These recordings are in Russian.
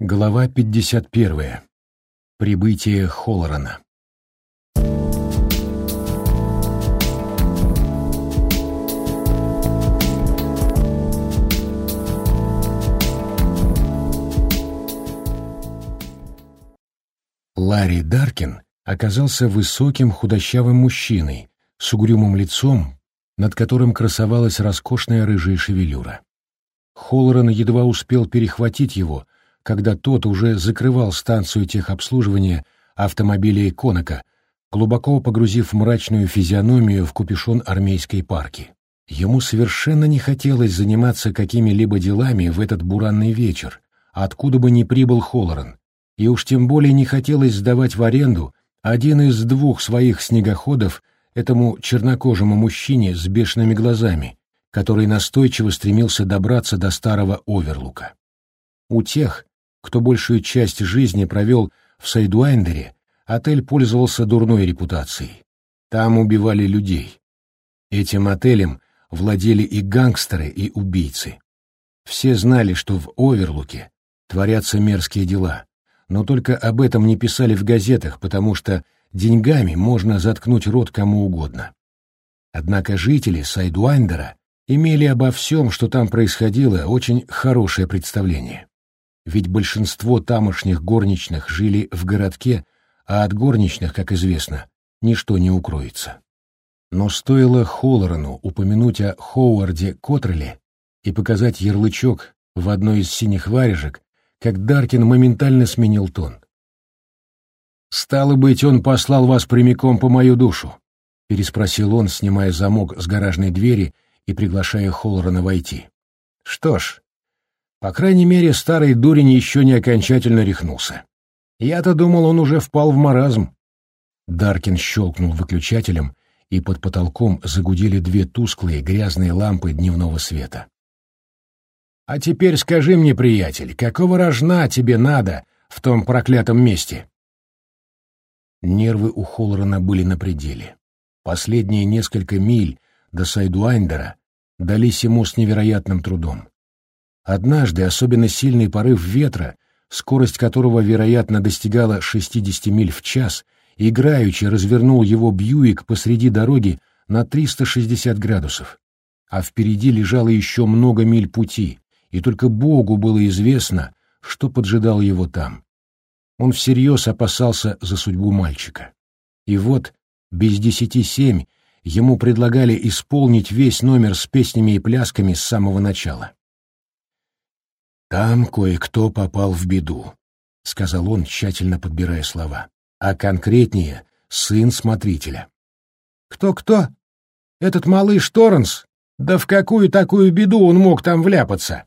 Глава 51. Прибытие Холлорана. Ларри Даркин оказался высоким худощавым мужчиной с угрюмым лицом, над которым красовалась роскошная рыжая шевелюра. Холлоран едва успел перехватить его, когда тот уже закрывал станцию техобслуживания автомобилей Конака, глубоко погрузив мрачную физиономию в капюшон армейской парки. Ему совершенно не хотелось заниматься какими-либо делами в этот буранный вечер, откуда бы ни прибыл Холлоран, и уж тем более не хотелось сдавать в аренду один из двух своих снегоходов этому чернокожему мужчине с бешеными глазами, который настойчиво стремился добраться до старого Оверлука. У тех, кто большую часть жизни провел в Сайдуайндере, отель пользовался дурной репутацией. Там убивали людей. Этим отелем владели и гангстеры, и убийцы. Все знали, что в Оверлуке творятся мерзкие дела, но только об этом не писали в газетах, потому что деньгами можно заткнуть рот кому угодно. Однако жители Сайдуайндера имели обо всем, что там происходило, очень хорошее представление. Ведь большинство тамошних горничных жили в городке, а от горничных, как известно, ничто не укроется. Но стоило Холлорану упомянуть о Хоуарде Котреле и показать ярлычок в одной из синих варежек, как Даркин моментально сменил тон. «Стало быть, он послал вас прямиком по мою душу?» — переспросил он, снимая замок с гаражной двери и приглашая Холлорана войти. «Что ж, по крайней мере, старый дурень еще не окончательно рехнулся. Я-то думал, он уже впал в маразм». Даркин щелкнул выключателем, и под потолком загудели две тусклые грязные лампы дневного света. А теперь скажи мне, приятель, какого рожна тебе надо в том проклятом месте?» Нервы у Холлорана были на пределе. Последние несколько миль до Сайдуайндера дались ему с невероятным трудом. Однажды особенно сильный порыв ветра, скорость которого, вероятно, достигала 60 миль в час, играючи развернул его Бьюик посреди дороги на 360 градусов. А впереди лежало еще много миль пути, и только Богу было известно, что поджидал его там. Он всерьез опасался за судьбу мальчика. И вот, без десяти семь, ему предлагали исполнить весь номер с песнями и плясками с самого начала. «Там кое-кто попал в беду», — сказал он, тщательно подбирая слова, «а конкретнее — сын смотрителя». «Кто-кто? Этот малыш Торренс? Да в какую такую беду он мог там вляпаться?»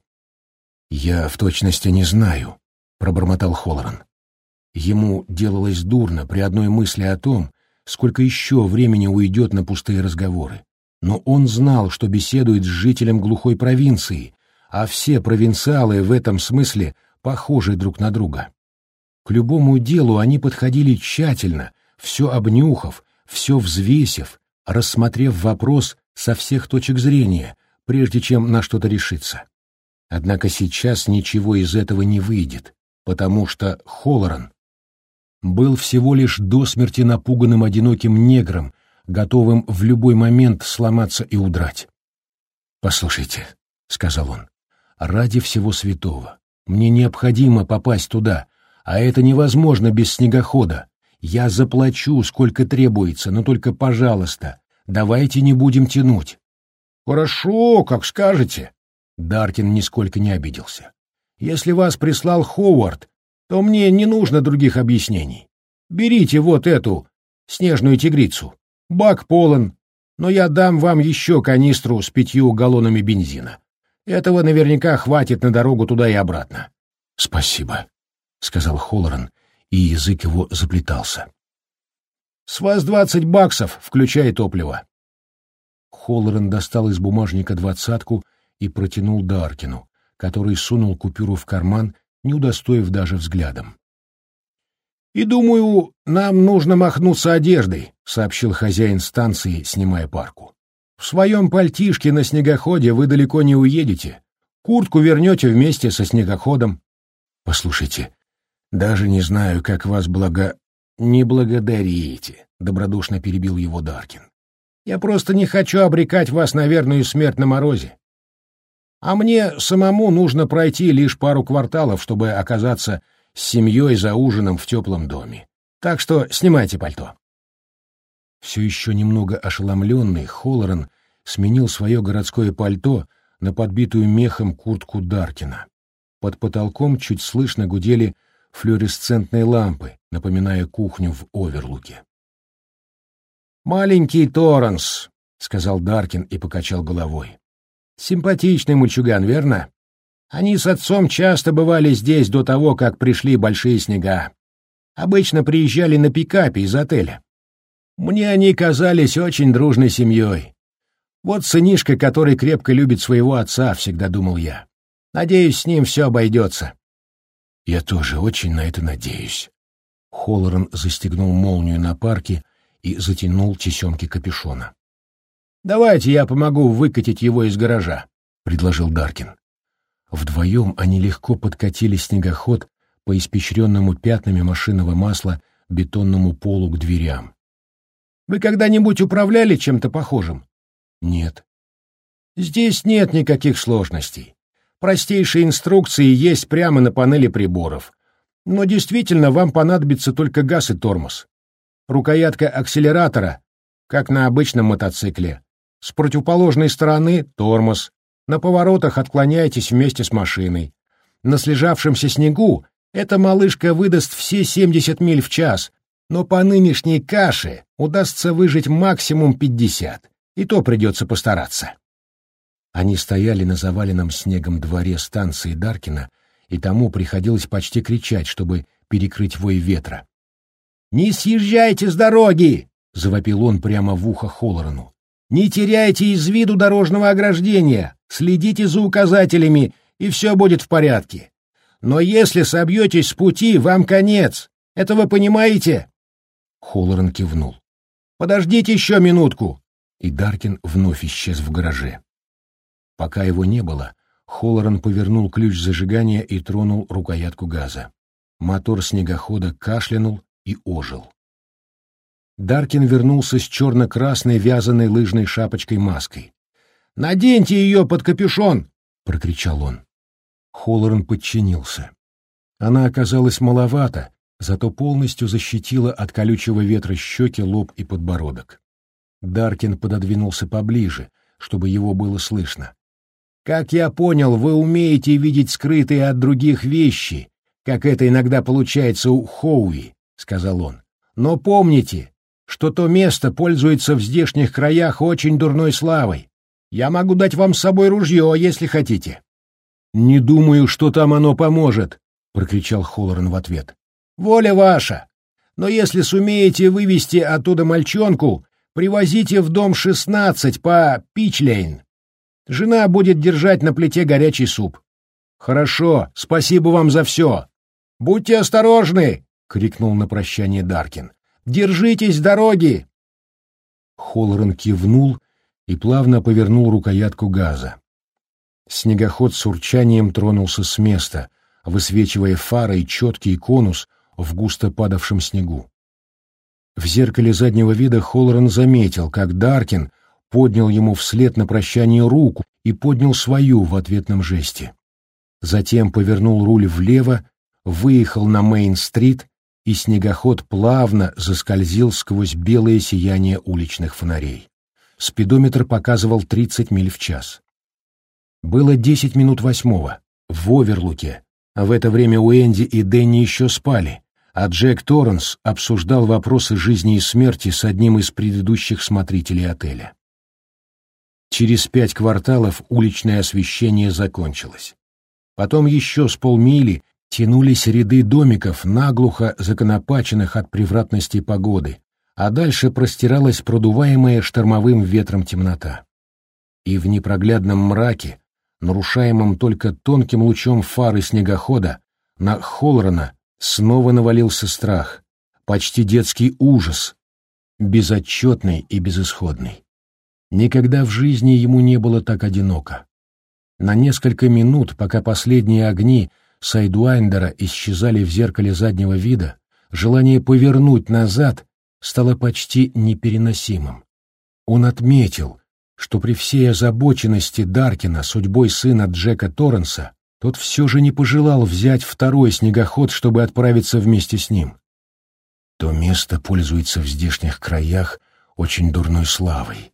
«Я в точности не знаю», — пробормотал Холлоран. Ему делалось дурно при одной мысли о том, сколько еще времени уйдет на пустые разговоры. Но он знал, что беседует с жителем глухой провинции, а все провинциалы в этом смысле похожи друг на друга. К любому делу они подходили тщательно, все обнюхав, все взвесив, рассмотрев вопрос со всех точек зрения, прежде чем на что-то решиться. Однако сейчас ничего из этого не выйдет, потому что Холлоран был всего лишь до смерти напуганным одиноким негром, готовым в любой момент сломаться и удрать. «Послушайте», — сказал он, — «ради всего святого, мне необходимо попасть туда, а это невозможно без снегохода. Я заплачу, сколько требуется, но только, пожалуйста, давайте не будем тянуть». «Хорошо, как скажете», Даркин нисколько не обиделся. «Если вас прислал Ховард, то мне не нужно других объяснений. Берите вот эту снежную тигрицу. Бак полон, но я дам вам еще канистру с пятью галлонами бензина. Этого наверняка хватит на дорогу туда и обратно». «Спасибо», — сказал Холлоран, и язык его заплетался. «С вас двадцать баксов, включая топливо». Холлоран достал из бумажника двадцатку и протянул Даркину, который сунул купюру в карман, не удостоив даже взглядом. «И думаю, нам нужно махнуться одеждой», — сообщил хозяин станции, снимая парку. «В своем пальтишке на снегоходе вы далеко не уедете. Куртку вернете вместе со снегоходом». Послушайте, даже не знаю, как вас благо... Не благодарите, — добродушно перебил его Даркин. Я просто не хочу обрекать вас на верную смерть на морозе. А мне самому нужно пройти лишь пару кварталов, чтобы оказаться с семьей за ужином в теплом доме. Так что снимайте пальто. Все еще немного ошеломленный, Холлоран сменил свое городское пальто на подбитую мехом куртку Даркина. Под потолком чуть слышно гудели флуоресцентные лампы, напоминая кухню в Оверлуке. «Маленький Торренс», — сказал Даркин и покачал головой. «Симпатичный мальчуган, верно? Они с отцом часто бывали здесь до того, как пришли большие снега. Обычно приезжали на пикапе из отеля. Мне они казались очень дружной семьей. Вот сынишка, который крепко любит своего отца, всегда думал я. Надеюсь, с ним все обойдется. Я тоже очень на это надеюсь. Холлоран застегнул молнию на парке и затянул тесемки капюшона. «Давайте я помогу выкатить его из гаража», — предложил Даркин. Вдвоем они легко подкатили снегоход по испещренному пятнами машинного масла бетонному полу к дверям. «Вы когда-нибудь управляли чем-то похожим?» «Нет». «Здесь нет никаких сложностей. Простейшие инструкции есть прямо на панели приборов. Но действительно вам понадобится только газ и тормоз. Рукоятка акселератора, как на обычном мотоцикле. С противоположной стороны — тормоз. На поворотах отклоняйтесь вместе с машиной. На слежавшемся снегу эта малышка выдаст все 70 миль в час, но по нынешней каше удастся выжить максимум 50, и то придется постараться. Они стояли на заваленном снегом дворе станции Даркина, и тому приходилось почти кричать, чтобы перекрыть вой ветра. «Не съезжайте с дороги!» — завопил он прямо в ухо Холлорану. «Не теряйте из виду дорожного ограждения, следите за указателями, и все будет в порядке. Но если собьетесь с пути, вам конец. Это вы понимаете?» Холлоран кивнул. «Подождите еще минутку!» И Даркин вновь исчез в гараже. Пока его не было, Холлоран повернул ключ зажигания и тронул рукоятку газа. Мотор снегохода кашлянул и ожил. Даркин вернулся с черно-красной вязаной лыжной шапочкой-маской. «Наденьте ее под капюшон!» — прокричал он. Холлоран подчинился. Она оказалась маловата, зато полностью защитила от колючего ветра щеки, лоб и подбородок. Даркин пододвинулся поближе, чтобы его было слышно. Как я понял, вы умеете видеть скрытые от других вещи, как это иногда получается у Хоуи, — сказал он. Но помните, что то место пользуется в здешних краях очень дурной славой. Я могу дать вам с собой ружье, если хотите. — Не думаю, что там оно поможет, — прокричал Холлоран в ответ. — Воля ваша. Но если сумеете вывести оттуда мальчонку, привозите в дом шестнадцать по Пичлейн. Жена будет держать на плите горячий суп. Хорошо, спасибо вам за все. Будьте осторожны, крикнул на прощание Даркин. Держитесь дороги. Холлоран кивнул и плавно повернул рукоятку газа. Снегоход с урчанием тронулся с места, высвечивая фарой четкий конус в густо падавшем снегу. В зеркале заднего вида Холлоран заметил, как Даркин поднял ему вслед на прощание руку и поднял свою в ответном жесте. Затем повернул руль влево, выехал на Мейн-стрит, и снегоход плавно заскользил сквозь белое сияние уличных фонарей. Спидометр показывал 30 миль в час. Было 10 минут восьмого, в Оверлуке, а в это время Уэнди и Дэнни еще спали, а Джек Торренс обсуждал вопросы жизни и смерти с одним из предыдущих смотрителей отеля. Через пять кварталов уличное освещение закончилось. Потом еще с полмили тянулись ряды домиков, наглухо законопаченных от превратности погоды, а дальше простиралась продуваемая штормовым ветром темнота. И в непроглядном мраке, нарушаемом только тонким лучом фары снегохода, на Холлорана снова навалился страх, почти детский ужас, безотчетный и безысходный. Никогда в жизни ему не было так одиноко. На несколько минут, пока последние огни Сайдуайндера исчезали в зеркале заднего вида, желание повернуть назад стало почти непереносимым. Он отметил, что при всей озабоченности Даркина судьбой сына Джека Торренса тот все же не пожелал взять второй снегоход, чтобы отправиться вместе с ним. То место пользуется в здешних краях очень дурной славой.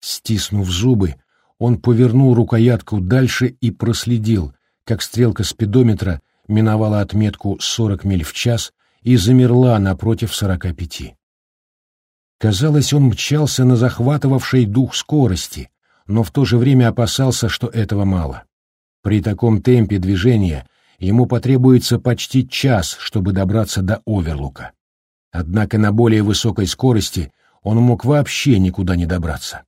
Стиснув зубы, он повернул рукоятку дальше и проследил, как стрелка спидометра миновала отметку 40 миль в час и замерла напротив 45. Казалось, он мчался на захватывавшей дух скорости, но в то же время опасался, что этого мало. При таком темпе движения ему потребуется почти час, чтобы добраться до Оверлука. Однако на более высокой скорости он мог вообще никуда не добраться.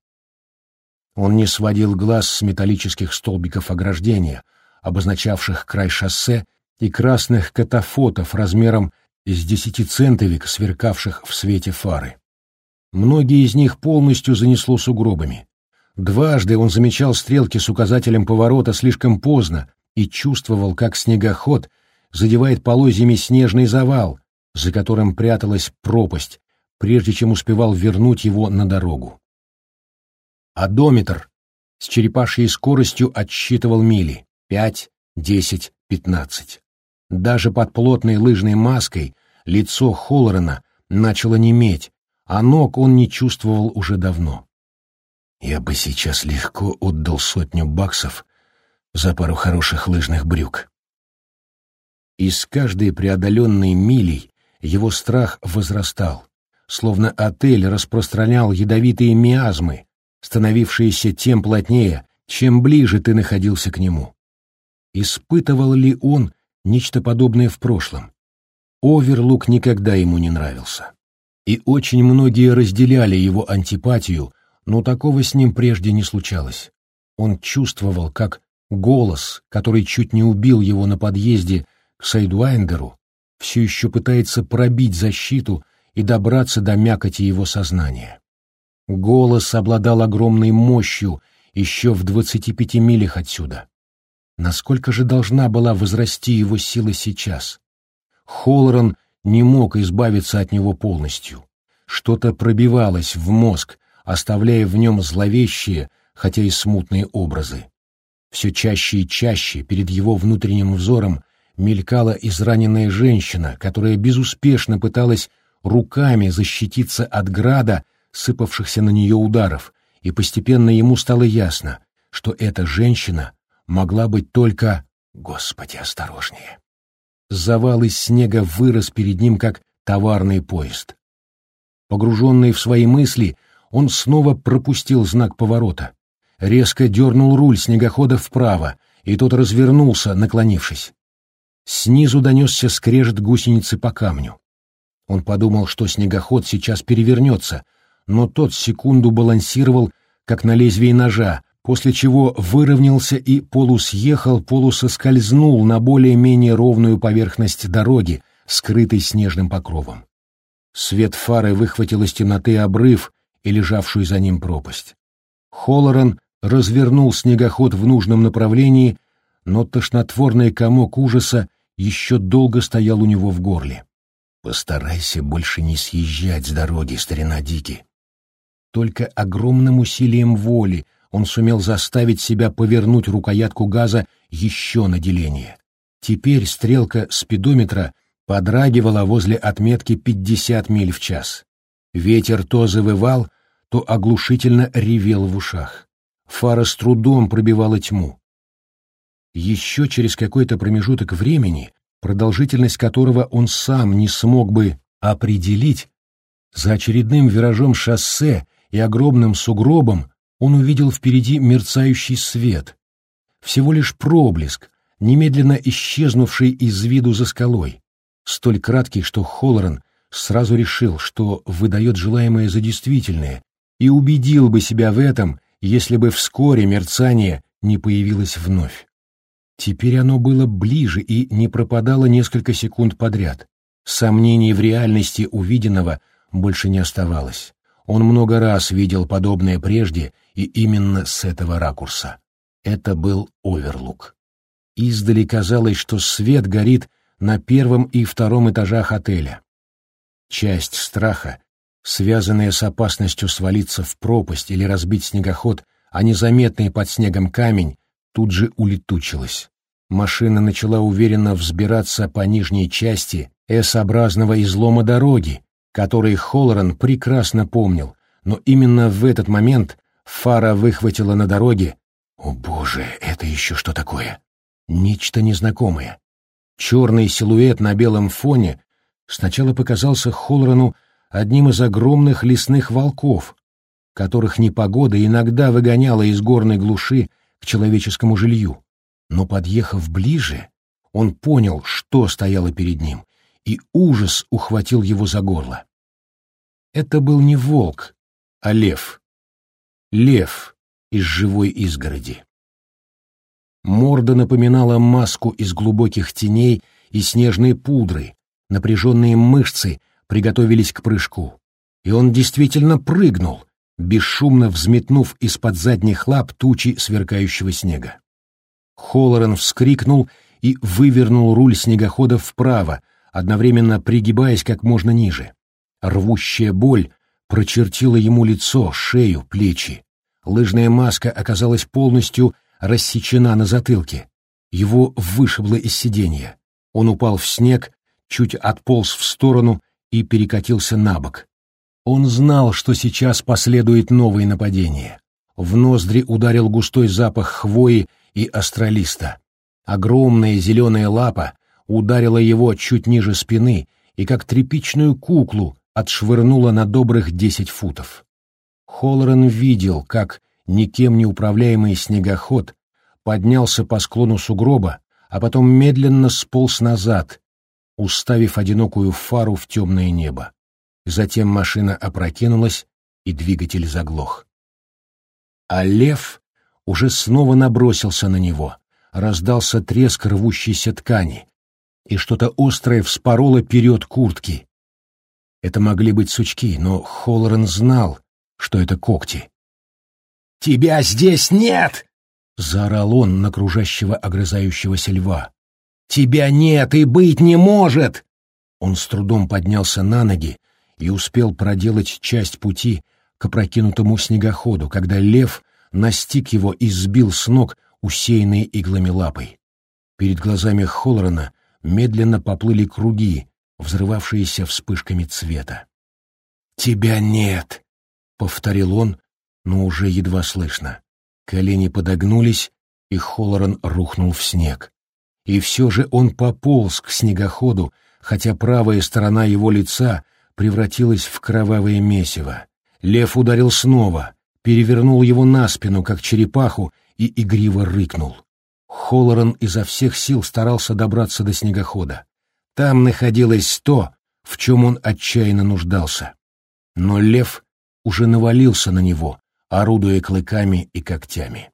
Он не сводил глаз с металлических столбиков ограждения, обозначавших край шоссе, и красных катафотов размером из десятицентовик, сверкавших в свете фары. Многие из них полностью занесло сугробами. Дважды он замечал стрелки с указателем поворота слишком поздно и чувствовал, как снегоход задевает полозьями снежный завал, за которым пряталась пропасть, прежде чем успевал вернуть его на дорогу. Одометр с черепашьей скоростью отсчитывал мили — пять, десять, пятнадцать. Даже под плотной лыжной маской лицо Холлорена начало неметь, а ног он не чувствовал уже давно. Я бы сейчас легко отдал сотню баксов за пару хороших лыжных брюк. И с каждой преодоленной милей его страх возрастал, словно отель распространял ядовитые миазмы, становившиеся тем плотнее, чем ближе ты находился к нему. Испытывал ли он нечто подобное в прошлом? Оверлук никогда ему не нравился. И очень многие разделяли его антипатию, но такого с ним прежде не случалось. Он чувствовал, как голос, который чуть не убил его на подъезде к Сайдуайндеру, все еще пытается пробить защиту и добраться до мякоти его сознания. Голос обладал огромной мощью еще в двадцати пяти милях отсюда. Насколько же должна была возрасти его сила сейчас? Холлоран не мог избавиться от него полностью. Что-то пробивалось в мозг, оставляя в нем зловещие, хотя и смутные образы. Все чаще и чаще перед его внутренним взором мелькала израненная женщина, которая безуспешно пыталась руками защититься от града, сыпавшихся на нее ударов, и постепенно ему стало ясно, что эта женщина могла быть только... Господи, осторожнее! Завал из снега вырос перед ним, как товарный поезд. Погруженный в свои мысли, он снова пропустил знак поворота. Резко дернул руль снегохода вправо, и тот развернулся, наклонившись. Снизу донесся скрежет гусеницы по камню. Он подумал, что снегоход сейчас перевернется, но тот секунду балансировал, как на лезвии ножа, после чего выровнялся и полусъехал, полусоскользнул на более-менее ровную поверхность дороги, скрытой снежным покровом. Свет фары выхватил из темноты обрыв и лежавшую за ним пропасть. Холлоран развернул снегоход в нужном направлении, но тошнотворный комок ужаса еще долго стоял у него в горле. «Постарайся больше не съезжать с дороги, старина Дики», только огромным усилием воли он сумел заставить себя повернуть рукоятку газа еще на деление. Теперь стрелка спидометра подрагивала возле отметки 50 миль в час. Ветер то завывал, то оглушительно ревел в ушах. Фара с трудом пробивала тьму. Еще через какой-то промежуток времени, продолжительность которого он сам не смог бы определить, за очередным виражом шоссе и огромным сугробом он увидел впереди мерцающий свет. Всего лишь проблеск, немедленно исчезнувший из виду за скалой, столь краткий, что Холлоран сразу решил, что выдает желаемое за действительное, и убедил бы себя в этом, если бы вскоре мерцание не появилось вновь. Теперь оно было ближе и не пропадало несколько секунд подряд. Сомнений в реальности увиденного больше не оставалось. Он много раз видел подобное прежде, и именно с этого ракурса. Это был оверлук. Издали казалось, что свет горит на первом и втором этажах отеля. Часть страха, связанная с опасностью свалиться в пропасть или разбить снегоход, а незаметный под снегом камень, тут же улетучилась. Машина начала уверенно взбираться по нижней части S-образного излома дороги, который Холлоран прекрасно помнил, но именно в этот момент фара выхватила на дороге «О боже, это еще что такое?» Нечто незнакомое. Черный силуэт на белом фоне сначала показался Холлорану одним из огромных лесных волков, которых непогода иногда выгоняла из горной глуши к человеческому жилью. Но, подъехав ближе, он понял, что стояло перед ним, и ужас ухватил его за горло. Это был не волк, а лев. Лев из живой изгороди. Морда напоминала маску из глубоких теней и снежной пудры, напряженные мышцы приготовились к прыжку. И он действительно прыгнул, бесшумно взметнув из-под задних лап тучи сверкающего снега. Холлоран вскрикнул и вывернул руль снегохода вправо, одновременно пригибаясь как можно ниже. Рвущая боль прочертила ему лицо, шею, плечи. Лыжная маска оказалась полностью рассечена на затылке. Его вышибло из сиденья. Он упал в снег, чуть отполз в сторону и перекатился на бок. Он знал, что сейчас последует новое нападение. В ноздри ударил густой запах хвои и астролиста. Огромная зеленая лапа ударила его чуть ниже спины и, как тряпичную куклу, отшвырнула на добрых десять футов. Холлоран видел, как никем не управляемый снегоход поднялся по склону сугроба, а потом медленно сполз назад, уставив одинокую фару в темное небо. Затем машина опрокинулась, и двигатель заглох. А лев уже снова набросился на него, раздался треск рвущейся ткани, и что-то острое вспороло вперед куртки. Это могли быть сучки, но Холлоран знал, что это когти. «Тебя здесь нет!» — заорал он на кружащего огрызающегося льва. «Тебя нет и быть не может!» Он с трудом поднялся на ноги и успел проделать часть пути к опрокинутому снегоходу, когда лев настиг его и сбил с ног усеянной иглами лапой. Перед глазами Холлорана медленно поплыли круги, взрывавшиеся вспышками цвета. «Тебя нет!» — повторил он, но уже едва слышно. Колени подогнулись, и Холлоран рухнул в снег. И все же он пополз к снегоходу, хотя правая сторона его лица превратилась в кровавое месиво. Лев ударил снова, перевернул его на спину, как черепаху, и игриво рыкнул. Холлоран изо всех сил старался добраться до снегохода. Там находилось то, в чем он отчаянно нуждался. Но лев уже навалился на него, орудуя клыками и когтями.